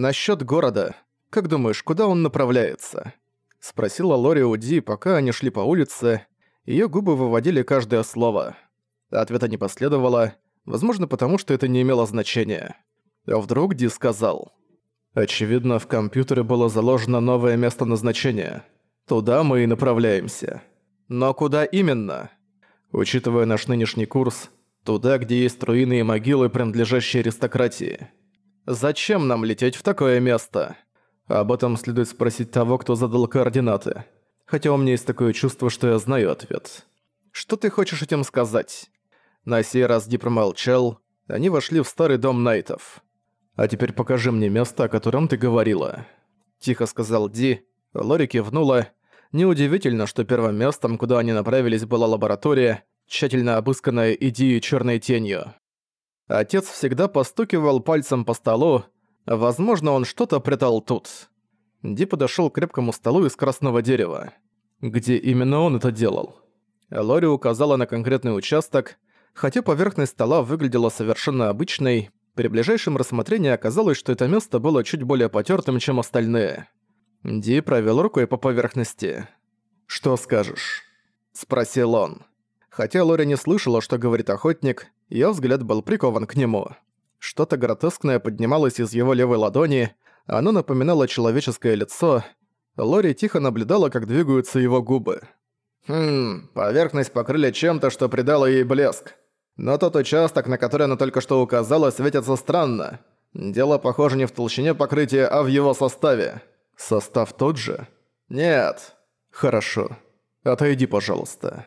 «Насчёт города. Как думаешь, куда он направляется?» Спросила Лори у Ди, пока они шли по улице. Её губы выводили каждое слово. Ответа не последовало, возможно, потому что это не имело значения. А вдруг Ди сказал. «Очевидно, в компьютере было заложено новое место назначения. Туда мы и направляемся. Но куда именно?» Учитывая наш нынешний курс, туда, где есть руины и могилы, принадлежащие аристократии. Зачем нам лететь в такое место? Об этом следует спросить того, кто задал координаты. Хотя у меня есть такое чувство, что я знаю ответ. Что ты хочешь этим сказать? На сей раз Ди промолчал. Они вошли в старый дом Найтов. «А теперь покажи мне место, о котором ты говорила», – тихо сказал Ди. Лори кивнула. Неудивительно, что первым местом, куда они направились, была лаборатория, тщательно обысканная идеей черной тенью. Отец всегда постукивал пальцем по столу, возможно, он что-то прятал тут. Ди подошёл к крепкому столу из красного дерева. Где именно он это делал? Лори указала на конкретный участок, хотя поверхность стола выглядела совершенно обычной, при ближайшем рассмотрении оказалось, что это место было чуть более потёртым, чем остальные. Ди провел рукой по поверхности. «Что скажешь?» – спросил он. Хотя Лори не слышала, что говорит охотник, её взгляд был прикован к нему. Что-то гротескное поднималось из его левой ладони, оно напоминало человеческое лицо. Лори тихо наблюдала, как двигаются его губы. «Хм, поверхность покрыли чем-то, что придало ей блеск. Но тот участок, на который она только что указала, светится странно. Дело, похоже, не в толщине покрытия, а в его составе». Состав тот же? Нет. Хорошо. Отойди, пожалуйста.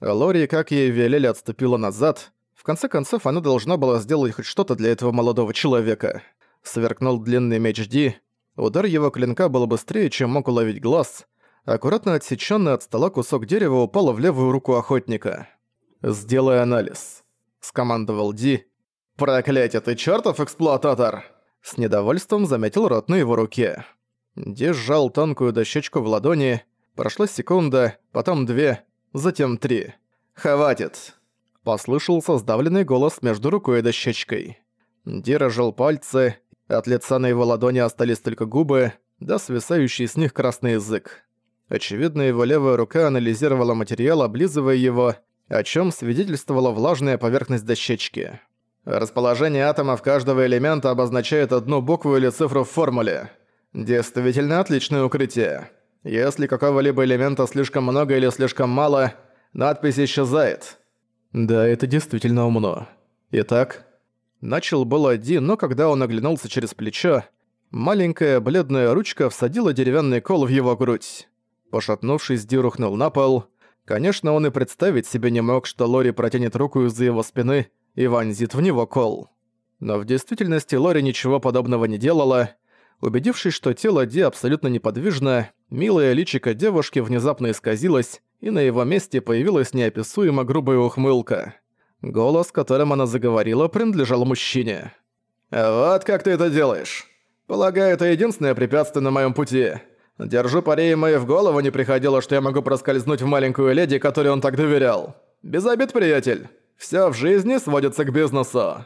Лори, как ей велели, отступила назад. В конце концов, она должна была сделать хоть что-то для этого молодого человека. Сверкнул длинный меч Ди. Удар его клинка был быстрее, чем мог уловить глаз. Аккуратно отсечённый от стола кусок дерева упал в левую руку охотника. «Сделай анализ», — скомандовал Ди. «Проклятие, ты чёртов эксплуататор!» С недовольством заметил рот на его руке. Ди сжал тонкую дощечку в ладони. Прошла секунда, потом две, затем три. «Хватит!» Послышался сдавленный голос между рукой и дощечкой. Ди разжал пальцы, от лица на его ладони остались только губы, да свисающий с них красный язык. Очевидно, его левая рука анализировала материал, облизывая его, о чем свидетельствовала влажная поверхность дощечки. Расположение атомов каждого элемента обозначает одну букву или цифру в формуле. Действительно отличное укрытие. Если какого-либо элемента слишком много или слишком мало, надпись исчезает. Да, это действительно умно. Итак, начал было Ди, но когда он оглянулся через плечо, маленькая бледная ручка всадила деревянный кол в его грудь. Пошатнувшись, Ди рухнул на пол. Конечно, он и представить себе не мог, что Лори протянет руку из-за его спины и вонзит в него кол. Но в действительности Лори ничего подобного не делала, Убедившись, что тело Ди абсолютно неподвижно, милая личико девушки внезапно исказилось, и на его месте появилась неописуемо грубая ухмылка. Голос, которым она заговорила, принадлежал мужчине. «Вот как ты это делаешь. Полагаю, это единственное препятствие на моем пути. Держу пари, и в голову не приходило, что я могу проскользнуть в маленькую леди, которой он так доверял. Без обид, приятель. Все в жизни сводится к бизнесу».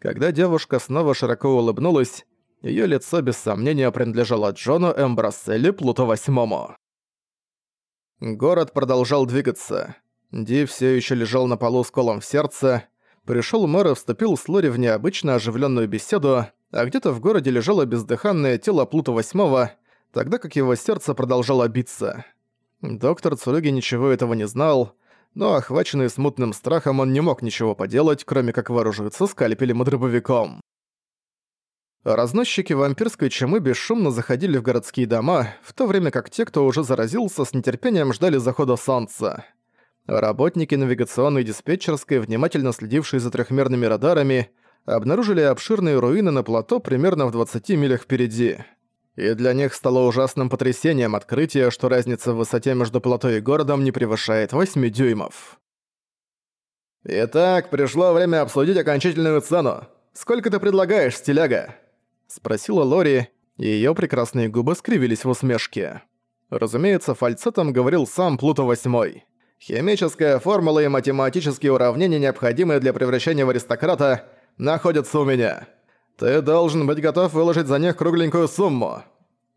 Когда девушка снова широко улыбнулась, Её лицо без сомнения принадлежало Джону Эмбрасселли Плуто Восьмому. Город продолжал двигаться. Ди всё ещё лежал на полу с колом в сердце. Пришёл мэр и вступил с Лори в необычно оживлённую беседу, а где-то в городе лежало бездыханное тело Плута Восьмого, тогда как его сердце продолжало биться. Доктор Цуруги ничего этого не знал, но охваченный смутным страхом он не мог ничего поделать, кроме как вооружиться скальпелем и дробовиком. Разносчики вампирской чумы бесшумно заходили в городские дома, в то время как те, кто уже заразился, с нетерпением ждали захода солнца. Работники навигационной диспетчерской, внимательно следившие за трехмерными радарами, обнаружили обширные руины на плато примерно в 20 милях впереди. И для них стало ужасным потрясением открытие, что разница в высоте между плато и городом не превышает 8 дюймов. «Итак, пришло время обсудить окончательную цену. Сколько ты предлагаешь, стиляга?» Спросила Лори, и её прекрасные губы скривились в усмешке. Разумеется, фальцетом говорил сам Плуто Восьмой. «Химическая формула и математические уравнения, необходимые для превращения в аристократа, находятся у меня. Ты должен быть готов выложить за них кругленькую сумму.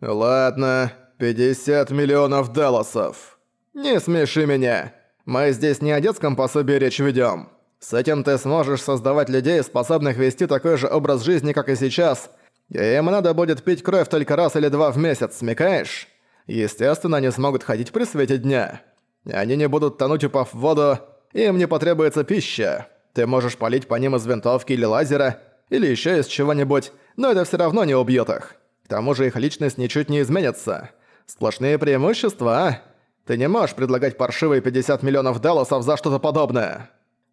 Ладно, 50 миллионов далласов. Не смеши меня. Мы здесь не о детском пособии речь ведём. С этим ты сможешь создавать людей, способных вести такой же образ жизни, как и сейчас, им надо будет пить кровь только раз или два в месяц, смекаешь? Естественно, они смогут ходить при свете дня. Они не будут тонуть, упав в воду, им не потребуется пища. Ты можешь палить по ним из винтовки или лазера, или ещё из чего-нибудь, но это всё равно не убьёт их. К тому же их личность ничуть не изменится. Сплошные преимущества, а? Ты не можешь предлагать паршивые 50 миллионов далласов за что-то подобное.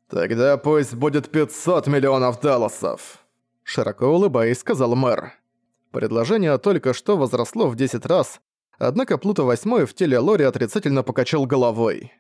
Тогда пусть будет 500 миллионов далласов. Широко улыбаясь, сказал мэр. Предложение только что возросло в 10 раз, однако Плуто Восьмой в теле Лори отрицательно покачал головой.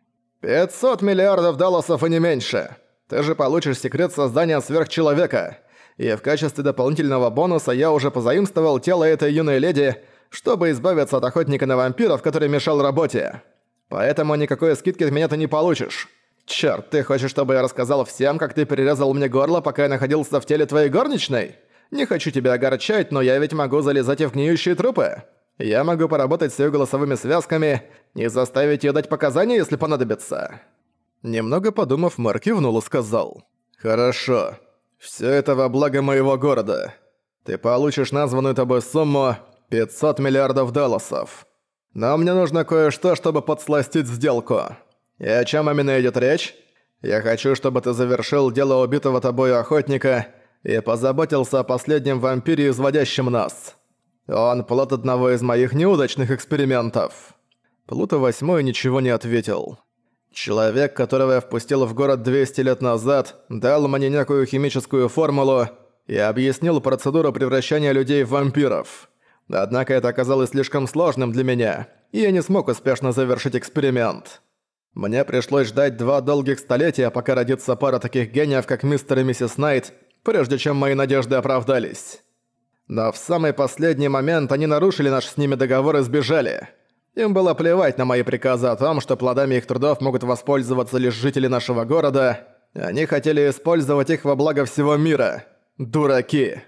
«500 миллиардов далласов и не меньше! Ты же получишь секрет создания сверхчеловека, и в качестве дополнительного бонуса я уже позаимствовал тело этой юной леди, чтобы избавиться от охотника на вампиров, который мешал работе. Поэтому никакой скидки от меня ты не получишь. Чёрт, ты хочешь, чтобы я рассказал всем, как ты перерезал мне горло, пока я находился в теле твоей горничной? Не хочу тебя огорчать, но я ведь могу залезать и в гниющие трупы. Я могу поработать с её голосовыми связками и заставить её дать показания, если понадобится». Немного подумав, Марк кивнул и сказал. «Хорошо. Всё это во благо моего города. Ты получишь названную тобой сумму 500 миллиардов далласов. Но мне нужно кое-что, чтобы подсластить сделку». «И о чем именно идет речь? Я хочу, чтобы ты завершил дело убитого тобой охотника и позаботился о последнем вампире, изводящем нас. Он плод одного из моих неудачных экспериментов». Плута Восьмой ничего не ответил. Человек, которого я впустил в город 200 лет назад, дал мне некую химическую формулу и объяснил процедуру превращения людей в вампиров. Однако это оказалось слишком сложным для меня, и я не смог успешно завершить эксперимент. Мне пришлось ждать два долгих столетия, пока родится пара таких гениев, как мистер и миссис Найт, прежде чем мои надежды оправдались. Но в самый последний момент они нарушили наш с ними договор и сбежали. Им было плевать на мои приказы о том, что плодами их трудов могут воспользоваться лишь жители нашего города. Они хотели использовать их во благо всего мира. Дураки.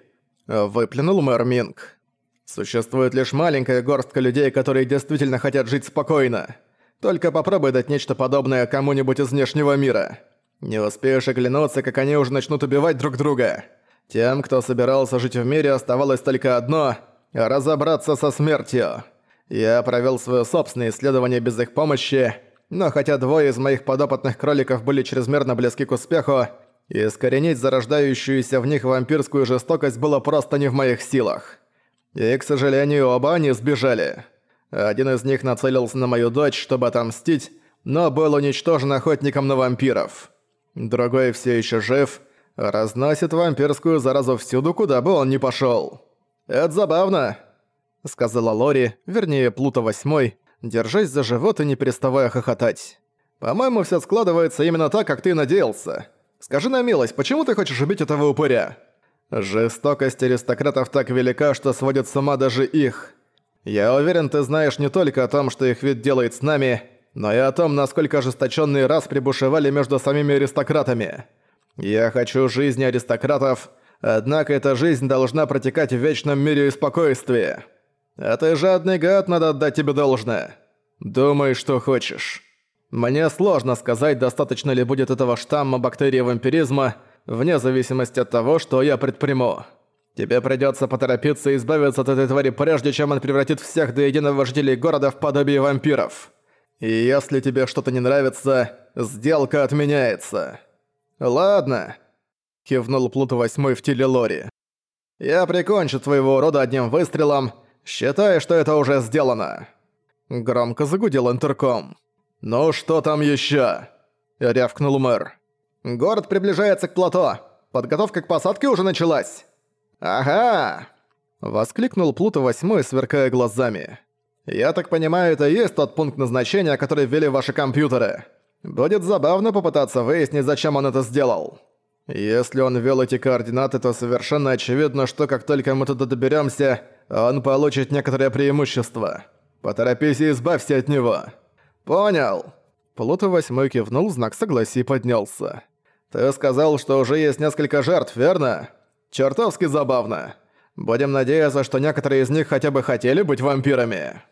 Выплюнул мэр Минг. Существует лишь маленькая горстка людей, которые действительно хотят жить спокойно. Только попробуй дать нечто подобное кому-нибудь из внешнего мира. Не успеешь оглянуться, как они уже начнут убивать друг друга. Тем, кто собирался жить в мире, оставалось только одно – разобраться со смертью. Я провел свое собственное исследование без их помощи, но хотя двое из моих подопытных кроликов были чрезмерно близки к успеху, искоренить зарождающуюся в них вампирскую жестокость было просто не в моих силах. И, к сожалению, оба они сбежали. Один из них нацелился на мою дочь, чтобы отомстить, но был уничтожен охотником на вампиров. Другой все еще жив, разносит вампирскую заразу всюду, куда бы он ни пошел. «Это забавно», — сказала Лори, вернее, Плута Восьмой, держась за живот и не переставая хохотать. «По-моему, все складывается именно так, как ты надеялся. Скажи на милость, почему ты хочешь убить этого упыря?» «Жестокость аристократов так велика, что сводит с ума даже их. Я уверен, ты знаешь не только о том, что их вид делает с нами, но и о том, насколько ожесточенные раз прибушевали между самими аристократами. Я хочу жизни аристократов, однако эта жизнь должна протекать в вечном мире и спокойствии. А ты жадный гад, надо отдать тебе должное. Думай, что хочешь. Мне сложно сказать, достаточно ли будет этого штамма бактерии вампиризма, вне зависимости от того, что я предприму. Тебе придётся поторопиться и избавиться от этой твари, прежде чем он превратит всех до единого жителей города в подобие вампиров. И если тебе что-то не нравится, сделка отменяется. Ладно, кивнул Плута Восьмой в теле Лори. Я прикончу твоего рода одним выстрелом, считай, что это уже сделано. Громко загудел интерком. «Ну что там ещё?» — рявкнул мэр. «Город приближается к плато. Подготовка к посадке уже началась». «Ага!» — воскликнул Плута Восьмой, сверкая глазами. «Я так понимаю, это и есть тот пункт назначения, который ввели ваши компьютеры. Будет забавно попытаться выяснить, зачем он это сделал. Если он ввел эти координаты, то совершенно очевидно, что как только мы туда доберемся, он получит некоторое преимущество. Поторопись и избавься от него». «Понял!» Плута Восьмой кивнул, знак согласия поднялся. «Ты сказал, что уже есть несколько жертв, верно?» Чертовски забавно. Будем надеяться, что некоторые из них хотя бы хотели быть вампирами.